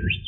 features